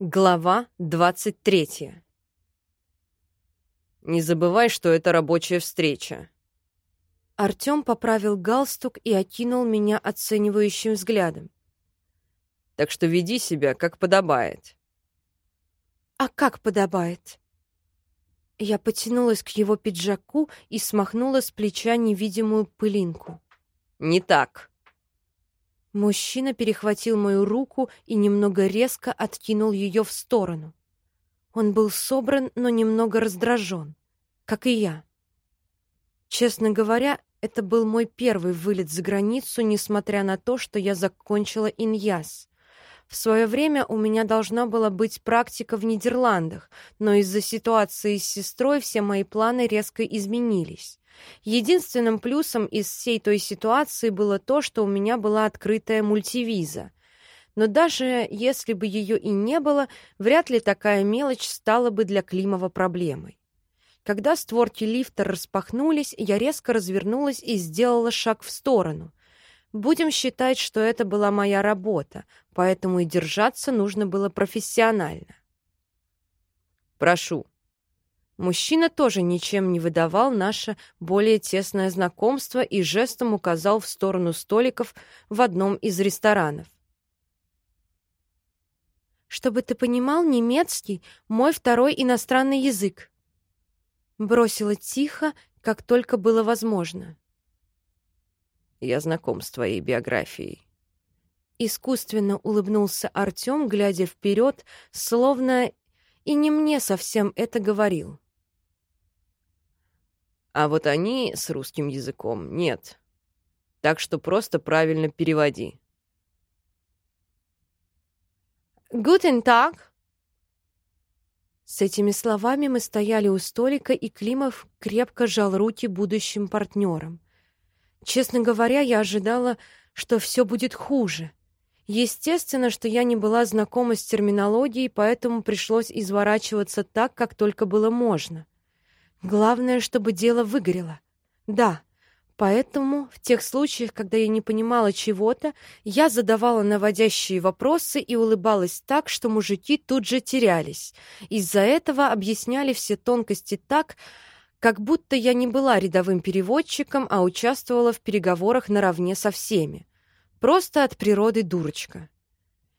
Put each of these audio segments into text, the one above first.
Глава 23 «Не забывай, что это рабочая встреча». Артём поправил галстук и окинул меня оценивающим взглядом. «Так что веди себя, как подобает». «А как подобает?» Я потянулась к его пиджаку и смахнула с плеча невидимую пылинку. «Не так», Мужчина перехватил мою руку и немного резко откинул ее в сторону. Он был собран, но немного раздражен, как и я. Честно говоря, это был мой первый вылет за границу, несмотря на то, что я закончила иньяс. В свое время у меня должна была быть практика в Нидерландах, но из-за ситуации с сестрой все мои планы резко изменились. Единственным плюсом из всей той ситуации было то, что у меня была открытая мультивиза. Но даже если бы ее и не было, вряд ли такая мелочь стала бы для Климова проблемой. Когда створки лифта распахнулись, я резко развернулась и сделала шаг в сторону. Будем считать, что это была моя работа, поэтому и держаться нужно было профессионально. «Прошу», Мужчина тоже ничем не выдавал наше более тесное знакомство и жестом указал в сторону столиков в одном из ресторанов. «Чтобы ты понимал, немецкий — мой второй иностранный язык», — бросила тихо, как только было возможно. «Я знаком с твоей биографией». Искусственно улыбнулся Артем, глядя вперед, словно и не мне совсем это говорил. А вот они с русским языком нет. Так что просто правильно переводи. «Гутен так!» С этими словами мы стояли у столика, и Климов крепко жал руки будущим партнерам. Честно говоря, я ожидала, что все будет хуже. Естественно, что я не была знакома с терминологией, поэтому пришлось изворачиваться так, как только было можно. Главное, чтобы дело выгорело. Да, поэтому в тех случаях, когда я не понимала чего-то, я задавала наводящие вопросы и улыбалась так, что мужики тут же терялись. Из-за этого объясняли все тонкости так, как будто я не была рядовым переводчиком, а участвовала в переговорах наравне со всеми. Просто от природы дурочка.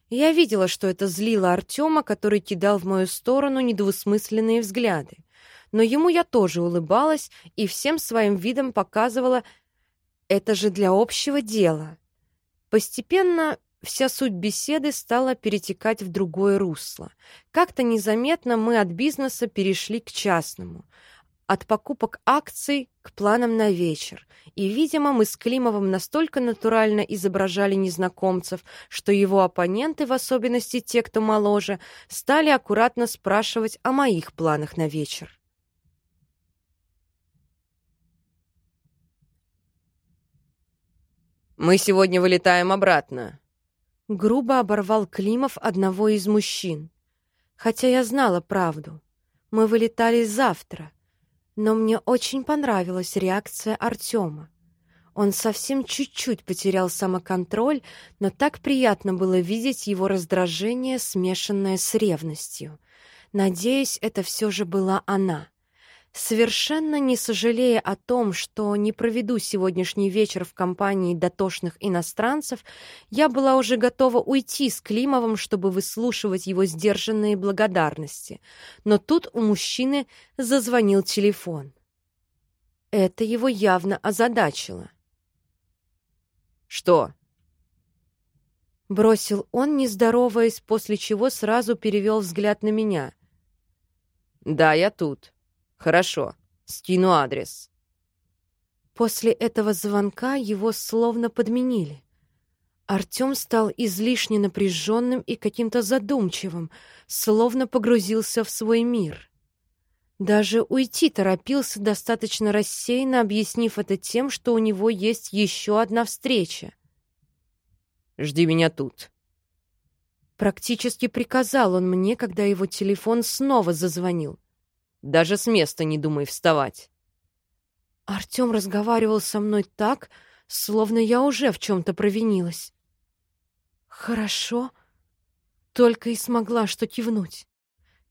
Я видела, что это злило Артема, который кидал в мою сторону недвусмысленные взгляды но ему я тоже улыбалась и всем своим видом показывала «это же для общего дела». Постепенно вся суть беседы стала перетекать в другое русло. Как-то незаметно мы от бизнеса перешли к частному, от покупок акций к планам на вечер. И, видимо, мы с Климовым настолько натурально изображали незнакомцев, что его оппоненты, в особенности те, кто моложе, стали аккуратно спрашивать о моих планах на вечер. Мы сегодня вылетаем обратно. Грубо оборвал Климов одного из мужчин. Хотя я знала правду. Мы вылетали завтра. Но мне очень понравилась реакция Артема. Он совсем чуть-чуть потерял самоконтроль, но так приятно было видеть его раздражение, смешанное с ревностью. Надеюсь, это все же была она. Совершенно не сожалея о том, что не проведу сегодняшний вечер в компании дотошных иностранцев, я была уже готова уйти с Климовым, чтобы выслушивать его сдержанные благодарности. Но тут у мужчины зазвонил телефон. Это его явно озадачило. «Что?» Бросил он, не здороваясь, после чего сразу перевел взгляд на меня. «Да, я тут». Хорошо, скину адрес. После этого звонка его словно подменили. Артём стал излишне напряженным и каким-то задумчивым, словно погрузился в свой мир. Даже уйти торопился достаточно рассеянно, объяснив это тем, что у него есть еще одна встреча. «Жди меня тут», Практически приказал он мне, когда его телефон снова зазвонил. Даже с места не думай вставать. Артём разговаривал со мной так, словно я уже в чем-то провинилась. «Хорошо», Только и смогла что кивнуть.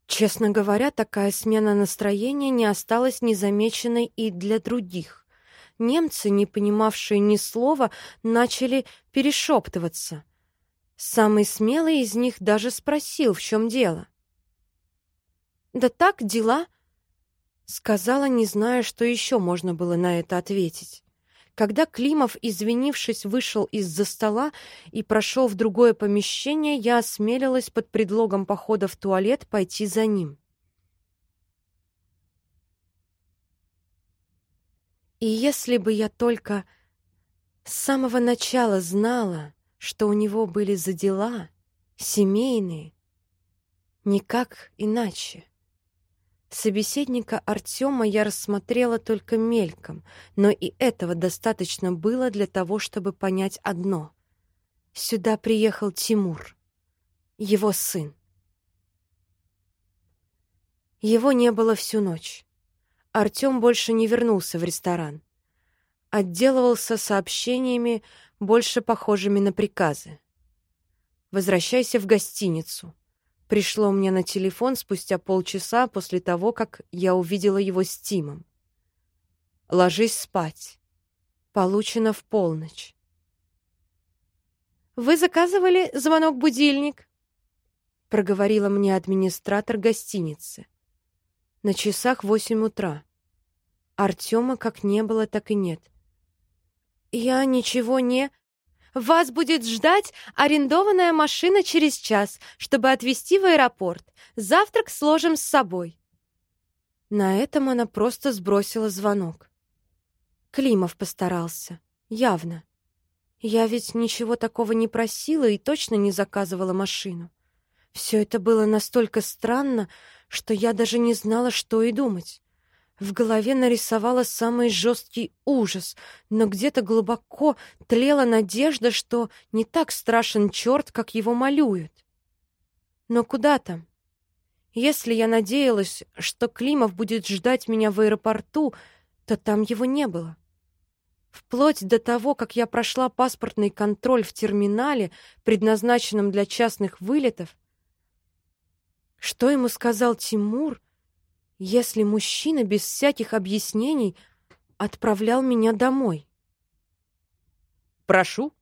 Честно говоря, такая смена настроения не осталась незамеченной и для других. Немцы, не понимавшие ни слова, начали перешептываться. Самый смелый из них даже спросил, в чем дело. «Да так, дела», — сказала, не зная, что еще можно было на это ответить. Когда Климов, извинившись, вышел из-за стола и прошел в другое помещение, я осмелилась под предлогом похода в туалет пойти за ним. И если бы я только с самого начала знала, что у него были за дела семейные, никак иначе. Собеседника Артема я рассмотрела только мельком, но и этого достаточно было для того, чтобы понять одно. Сюда приехал Тимур, его сын. Его не было всю ночь. Артем больше не вернулся в ресторан. Отделывался сообщениями, больше похожими на приказы. «Возвращайся в гостиницу пришло мне на телефон спустя полчаса после того, как я увидела его с Тимом. «Ложись спать. Получено в полночь». «Вы заказывали звонок-будильник?» — проговорила мне администратор гостиницы. На часах восемь утра. Артема как не было, так и нет. «Я ничего не...» Вас будет ждать арендованная машина через час, чтобы отвезти в аэропорт. Завтрак сложим с собой». На этом она просто сбросила звонок. Климов постарался. Явно. Я ведь ничего такого не просила и точно не заказывала машину. Все это было настолько странно, что я даже не знала, что и думать. В голове нарисовала самый жесткий ужас, но где-то глубоко тлела надежда, что не так страшен черт, как его малюют. Но куда там? Если я надеялась, что Климов будет ждать меня в аэропорту, то там его не было. Вплоть до того, как я прошла паспортный контроль в терминале, предназначенном для частных вылетов, что ему сказал Тимур, если мужчина без всяких объяснений отправлял меня домой? «Прошу».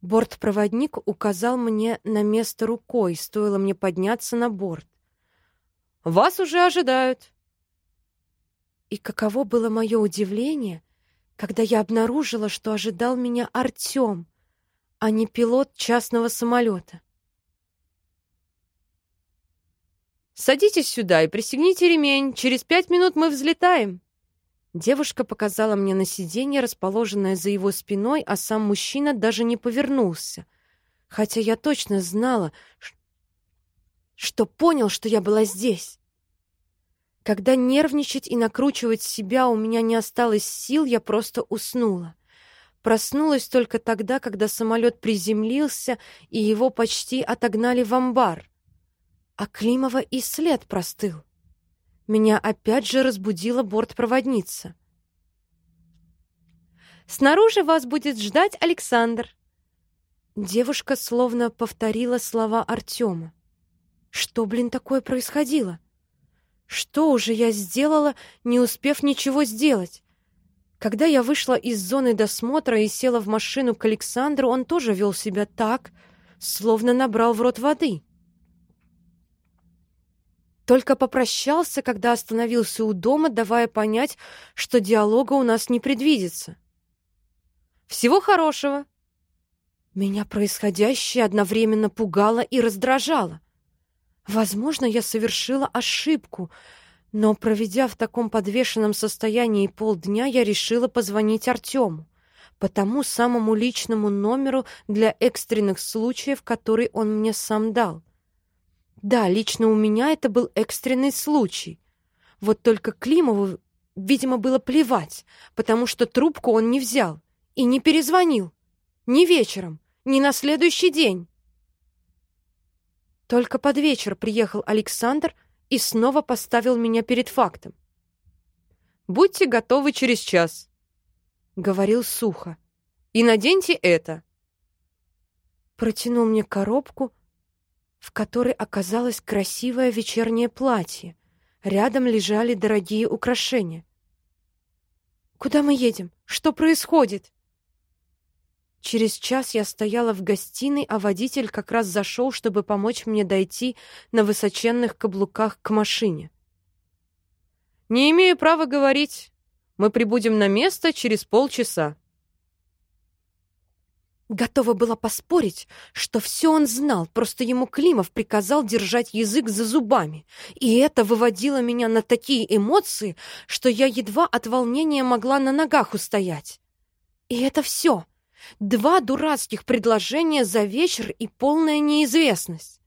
Бортпроводник указал мне на место рукой, стоило мне подняться на борт. «Вас уже ожидают». И каково было мое удивление, когда я обнаружила, что ожидал меня Артем, а не пилот частного самолета. Садитесь сюда и пристегните ремень. Через пять минут мы взлетаем». Девушка показала мне на сиденье, расположенное за его спиной, а сам мужчина даже не повернулся. Хотя я точно знала, что понял, что я была здесь. Когда нервничать и накручивать себя у меня не осталось сил, я просто уснула. Проснулась только тогда, когда самолет приземлился, и его почти отогнали в амбар. А Климова и след простыл. Меня опять же разбудила бортпроводница. «Снаружи вас будет ждать Александр». Девушка словно повторила слова Артема. Что, блин, такое происходило? Что уже я сделала, не успев ничего сделать? Когда я вышла из зоны досмотра и села в машину к Александру, он тоже вел себя так, словно набрал в рот воды. Только попрощался, когда остановился у дома, давая понять, что диалога у нас не предвидится. «Всего хорошего!» Меня происходящее одновременно пугало и раздражало. Возможно, я совершила ошибку, но, проведя в таком подвешенном состоянии полдня, я решила позвонить Артему по тому самому личному номеру для экстренных случаев, который он мне сам дал. Да, лично у меня это был экстренный случай. Вот только Климову, видимо, было плевать, потому что трубку он не взял и не перезвонил. Ни вечером, ни на следующий день. Только под вечер приехал Александр и снова поставил меня перед фактом. «Будьте готовы через час», — говорил сухо. «И наденьте это». Протянул мне коробку, в которой оказалось красивое вечернее платье. Рядом лежали дорогие украшения. «Куда мы едем? Что происходит?» Через час я стояла в гостиной, а водитель как раз зашел, чтобы помочь мне дойти на высоченных каблуках к машине. «Не имею права говорить. Мы прибудем на место через полчаса». Готова была поспорить, что все он знал, просто ему Климов приказал держать язык за зубами. И это выводило меня на такие эмоции, что я едва от волнения могла на ногах устоять. И это все. Два дурацких предложения за вечер и полная неизвестность.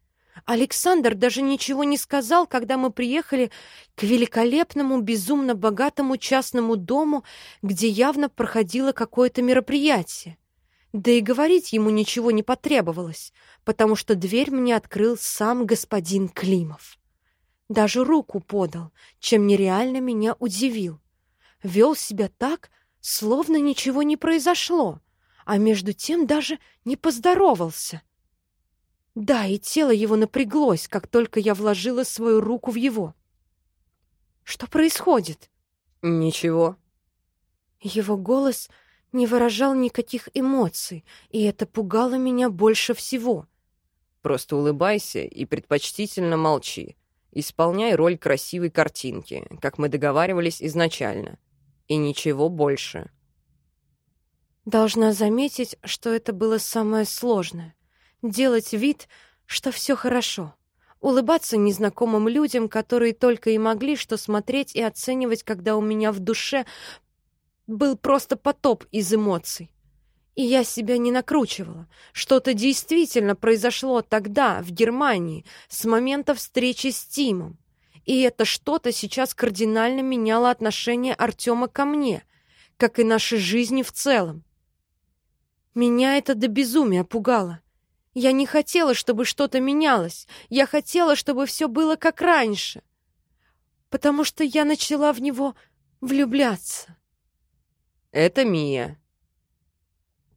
Александр даже ничего не сказал, когда мы приехали к великолепному, безумно богатому частному дому, где явно проходило какое-то мероприятие. Да и говорить ему ничего не потребовалось, потому что дверь мне открыл сам господин Климов. Даже руку подал, чем нереально меня удивил. Вел себя так, словно ничего не произошло, а между тем даже не поздоровался. Да, и тело его напряглось, как только я вложила свою руку в его. Что происходит? Ничего. Его голос не выражал никаких эмоций, и это пугало меня больше всего. Просто улыбайся и предпочтительно молчи. Исполняй роль красивой картинки, как мы договаривались изначально. И ничего больше. Должна заметить, что это было самое сложное. Делать вид, что все хорошо. Улыбаться незнакомым людям, которые только и могли что смотреть и оценивать, когда у меня в душе был просто потоп из эмоций. И я себя не накручивала. Что-то действительно произошло тогда, в Германии, с момента встречи с Тимом. И это что-то сейчас кардинально меняло отношение Артема ко мне, как и наши жизни в целом. Меня это до безумия пугало. Я не хотела, чтобы что-то менялось. Я хотела, чтобы все было как раньше. Потому что я начала в него влюбляться. Это Мия.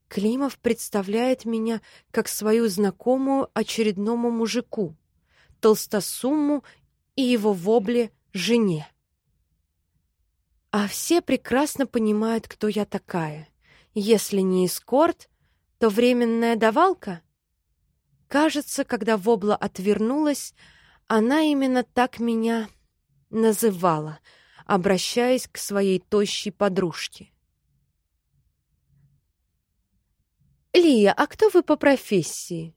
Климов представляет меня как свою знакомую очередному мужику, толстосумму и его вобле жене. А все прекрасно понимают, кто я такая. Если не эскорт, то временная давалка. Кажется, когда вобла отвернулась, она именно так меня называла, обращаясь к своей тощей подружке. «Лия, а кто вы по профессии?»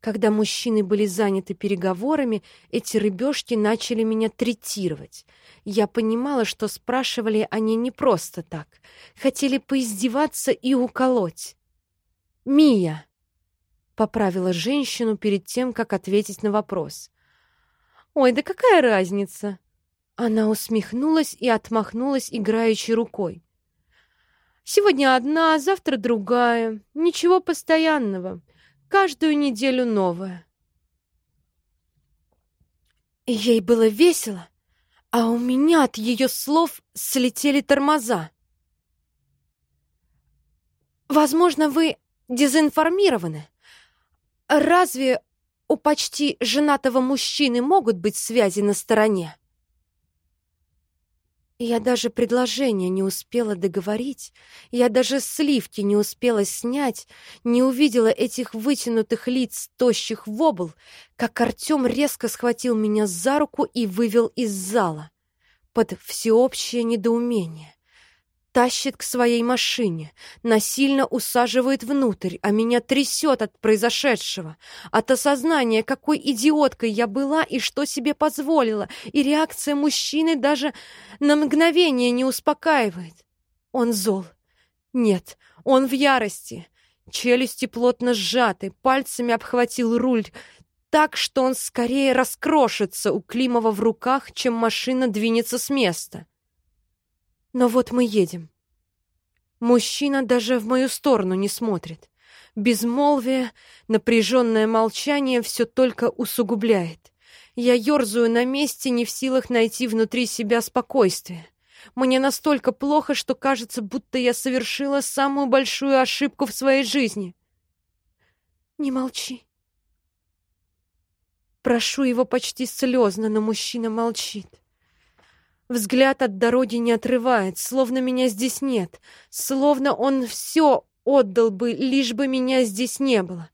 Когда мужчины были заняты переговорами, эти рыбешки начали меня третировать. Я понимала, что спрашивали они не просто так. Хотели поиздеваться и уколоть. «Мия!» — поправила женщину перед тем, как ответить на вопрос. «Ой, да какая разница?» Она усмехнулась и отмахнулась играющей рукой. Сегодня одна, завтра другая. Ничего постоянного. Каждую неделю новая. Ей было весело, а у меня от ее слов слетели тормоза. Возможно, вы дезинформированы. Разве у почти женатого мужчины могут быть связи на стороне? Я даже предложение не успела договорить, я даже сливки не успела снять, не увидела этих вытянутых лиц, тощих вобл, как Артем резко схватил меня за руку и вывел из зала под всеобщее недоумение тащит к своей машине, насильно усаживает внутрь, а меня трясет от произошедшего, от осознания, какой идиоткой я была и что себе позволила, и реакция мужчины даже на мгновение не успокаивает. Он зол. Нет, он в ярости. Челюсти плотно сжаты, пальцами обхватил руль, так, что он скорее раскрошится у Климова в руках, чем машина двинется с места. Но вот мы едем. Мужчина даже в мою сторону не смотрит. Безмолвие, напряженное молчание все только усугубляет. Я ерзаю на месте, не в силах найти внутри себя спокойствие. Мне настолько плохо, что кажется, будто я совершила самую большую ошибку в своей жизни. Не молчи. Прошу его почти слезно, но мужчина молчит. Взгляд от дороги не отрывает, словно меня здесь нет, словно он все отдал бы, лишь бы меня здесь не было.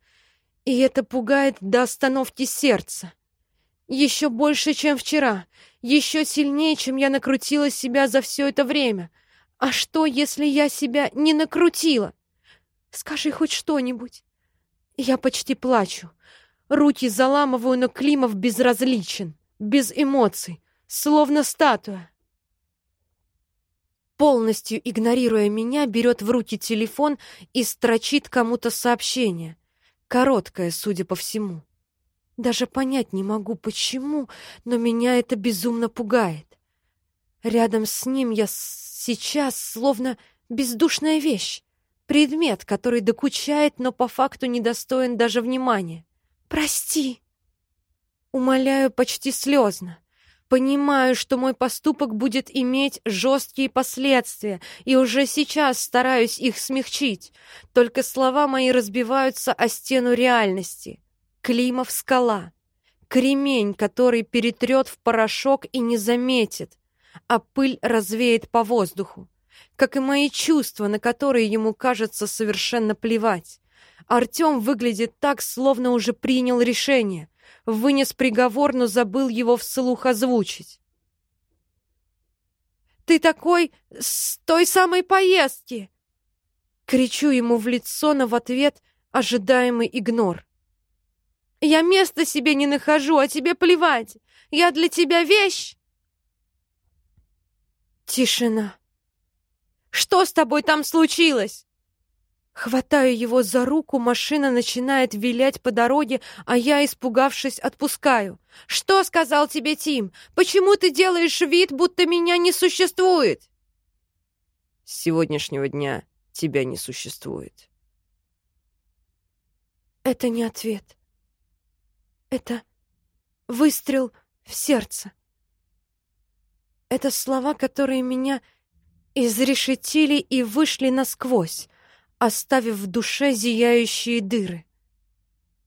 И это пугает до остановки сердца. Еще больше, чем вчера, еще сильнее, чем я накрутила себя за все это время. А что, если я себя не накрутила? Скажи хоть что-нибудь. Я почти плачу. Руки заламываю, но Климов безразличен, без эмоций, словно статуя. Полностью игнорируя меня, берет в руки телефон и строчит кому-то сообщение. Короткое, судя по всему. Даже понять не могу, почему, но меня это безумно пугает. Рядом с ним я сейчас словно бездушная вещь, предмет, который докучает, но по факту недостоин даже внимания. «Прости!» Умоляю почти слезно. Понимаю, что мой поступок будет иметь жесткие последствия, и уже сейчас стараюсь их смягчить. Только слова мои разбиваются о стену реальности. Климов скала. Кремень, который перетрет в порошок и не заметит, а пыль развеет по воздуху. Как и мои чувства, на которые ему кажется совершенно плевать. Артем выглядит так, словно уже принял решение. Вынес приговор, но забыл его вслух озвучить. «Ты такой с той самой поездки!» Кричу ему в лицо, но в ответ ожидаемый игнор. «Я места себе не нахожу, а тебе плевать! Я для тебя вещь!» Тишина. «Что с тобой там случилось?» Хватаю его за руку, машина начинает вилять по дороге, а я, испугавшись, отпускаю. «Что сказал тебе Тим? Почему ты делаешь вид, будто меня не существует?» «С сегодняшнего дня тебя не существует». Это не ответ. Это выстрел в сердце. Это слова, которые меня изрешетили и вышли насквозь оставив в душе зияющие дыры.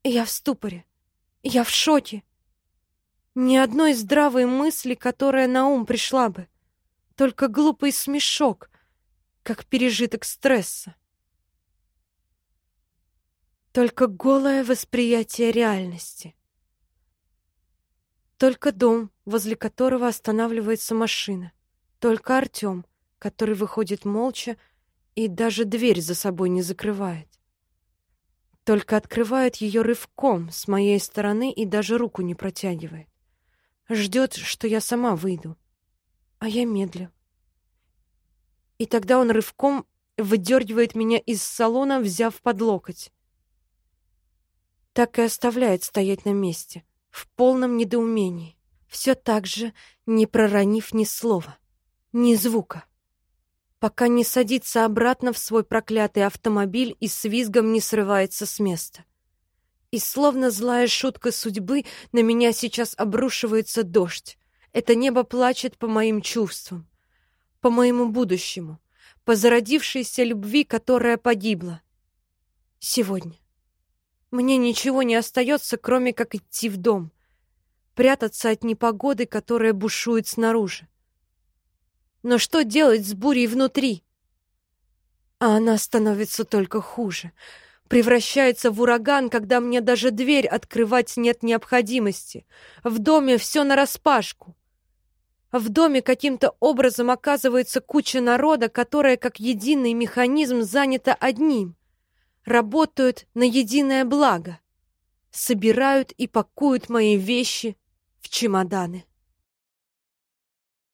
Я в ступоре. Я в шоке. Ни одной здравой мысли, которая на ум пришла бы. Только глупый смешок, как пережиток стресса. Только голое восприятие реальности. Только дом, возле которого останавливается машина. Только Артем, который выходит молча, и даже дверь за собой не закрывает. Только открывает ее рывком с моей стороны и даже руку не протягивает. Ждет, что я сама выйду. А я медлю. И тогда он рывком выдергивает меня из салона, взяв под локоть. Так и оставляет стоять на месте, в полном недоумении, все так же, не проронив ни слова, ни звука пока не садится обратно в свой проклятый автомобиль и с визгом не срывается с места. И словно злая шутка судьбы, на меня сейчас обрушивается дождь. Это небо плачет по моим чувствам, по моему будущему, по зародившейся любви, которая погибла. Сегодня. Мне ничего не остается, кроме как идти в дом, прятаться от непогоды, которая бушует снаружи. Но что делать с бурей внутри? А она становится только хуже. Превращается в ураган, когда мне даже дверь открывать нет необходимости. В доме все нараспашку. В доме каким-то образом оказывается куча народа, которая как единый механизм занята одним. Работают на единое благо. Собирают и пакуют мои вещи в чемоданы.